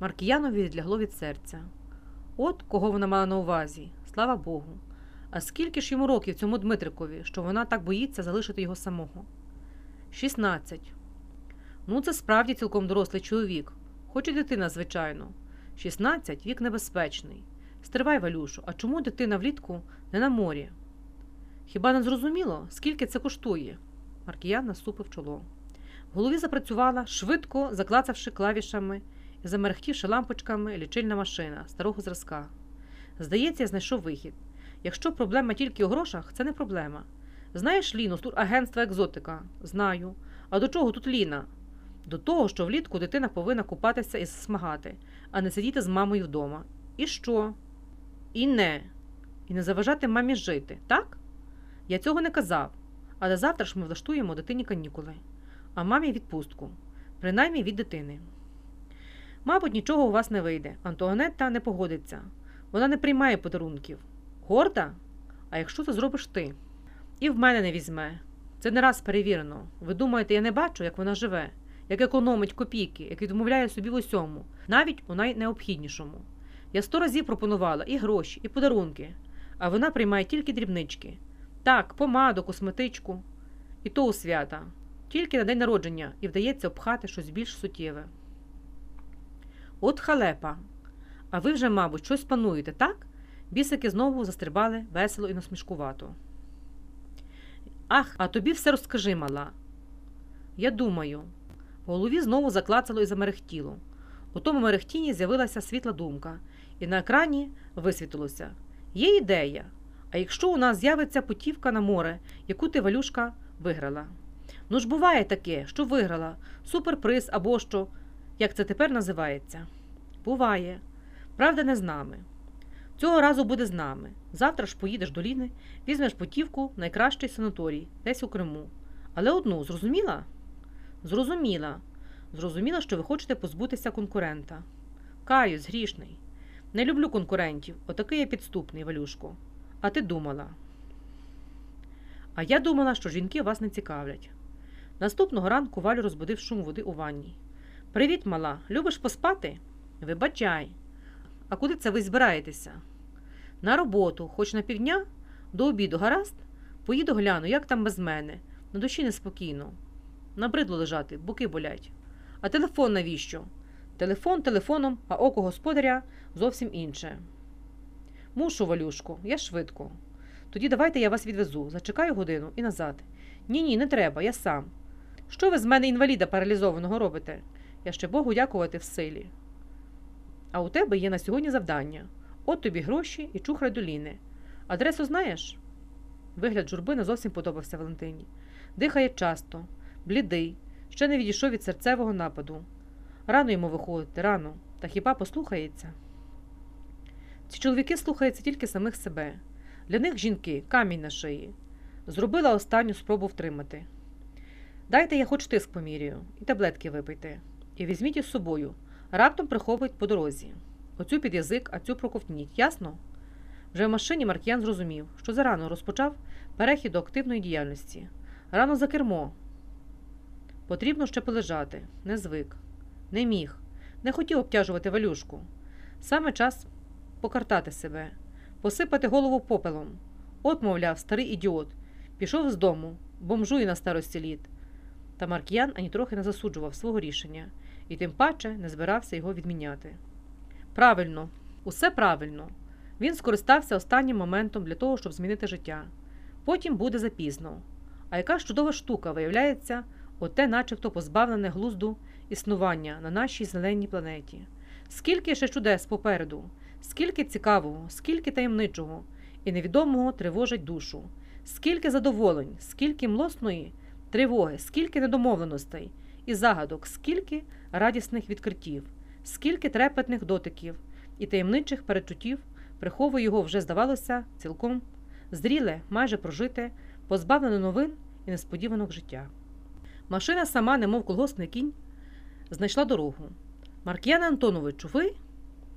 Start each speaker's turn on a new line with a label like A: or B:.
A: Маркіянові відлягло від серця. От кого вона мала на увазі, слава Богу. А скільки ж йому років цьому Дмитрикові, що вона так боїться залишити його самого? Шістнадцять. Ну, це справді цілком дорослий чоловік, хоч і дитина, звичайно. Шістнадцять вік небезпечний. Стривай, Валюшу, а чому дитина влітку не на морі? Хіба не зрозуміло, скільки це коштує? Маркіян наступив чоло. В голові запрацювала, швидко заклацавши клавішами замерехтівши лампочками лічильна машина старого зразка. Здається, я знайшов вихід. Якщо проблема тільки у грошах, це не проблема. Знаєш Ліну з турагентства екзотика? Знаю. А до чого тут Ліна? До того, що влітку дитина повинна купатися і засмагати, а не сидіти з мамою вдома. І що? І не. І не заважати мамі жити, так? Я цього не казав. Але завтра ж ми влаштуємо дитині канікули, а мамі відпустку, принаймні від дитини. Мабуть, нічого у вас не вийде. Антуанетта не погодиться. Вона не приймає подарунків. Горда? А якщо це зробиш ти? І в мене не візьме. Це не раз перевірено. Ви думаєте, я не бачу, як вона живе, як економить копійки, як відмовляє собі в усьому, навіть у найнеобхіднішому. Я сто разів пропонувала і гроші, і подарунки, а вона приймає тільки дрібнички. Так, помаду, косметичку, і то у свята, тільки на день народження і вдається обхати щось більш суттєве. От халепа. А ви вже, мабуть, щось пануєте, так? Бісики знову застрибали весело і насмішкувато. Ах, а тобі все розкажи, мала. Я думаю. В голові знову заклацало і замерехтіло. У тому мерехтінні з'явилася світла думка, і на екрані висвітилося. Є ідея. А якщо у нас з'явиться путівка на море, яку ти валюшка виграла? Ну ж буває таке, що виграла, суперприз або що, як це тепер називається? Буває. Правда, не з нами. Цього разу буде з нами. Завтра ж поїдеш до Ліни, візьмеш путівку в найкращий санаторій, десь у Криму. Але одну, зрозуміла? Зрозуміла. Зрозуміла, що ви хочете позбутися конкурента. Каюсь, грішний. Не люблю конкурентів, отакий я підступний, Валюшко. А ти думала. А я думала, що жінки вас не цікавлять. Наступного ранку Валю розбудив шум води у ванні. Привіт, мала, любиш поспати? Вибачай. А куди це ви збираєтеся? На роботу, хоч на півдня, до обіду, гаразд? Поїду гляну, як там без мене. На душі неспокійно. Набридло лежати, боки болять. А телефон навіщо? Телефон телефоном, а око господаря зовсім інше. Мушу, Валюшко, я швидко. Тоді давайте я вас відвезу, зачекаю годину і назад. Ні, ні, не треба, я сам. Що ви з мене інваліда паралізованого робите? Я ще Богу дякувати в силі. А у тебе є на сьогодні завдання. От тобі гроші і чухрай до Ліни. Адресу знаєш? Вигляд журби не зовсім подобався Валентині. Дихає часто, блідий, ще не відійшов від серцевого нападу. Рано йому виходити, рано, та хіба послухається? Ці чоловіки слухаються тільки самих себе. Для них жінки камінь на шиї. Зробила останню спробу втримати. Дайте я хоч тиск помірюю, і таблетки випийте, і візьміть із собою, раптом приховують по дорозі. Оцю під язик, а цю проковтніть, ясно? Вже в машині Маркіян зрозумів, що зарано розпочав перехід до активної діяльності. Рано за кермо. Потрібно ще полежати, не звик, не міг, не хотів обтяжувати валюшку. Саме час покартати себе, посипати голову попелом. От, мовляв, старий ідіот, пішов з дому, бомжує на старості літ. Та Маркіян ані трохи не засуджував свого рішення і тим паче не збирався його відміняти. Правильно, усе правильно. Він скористався останнім моментом для того, щоб змінити життя. Потім буде запізно. А яка ж чудова штука, виявляється, оте, начебто позбавлене глузду існування на нашій зеленій планеті. Скільки ще чудес попереду, скільки цікавого, скільки таємничого і невідомого тривожить душу, скільки задоволень, скільки млосної тривоги, скільки недомовленостей і загадок, скільки радісних відкриттів, скільки трепетних дотиків і таємничих перечуттів приховує його вже, здавалося, цілком зріле, майже прожите, позбавлене новин і несподіванок життя. Машина сама, немов колгосний кінь, знайшла дорогу. Марк'яне Антоновичу, ви?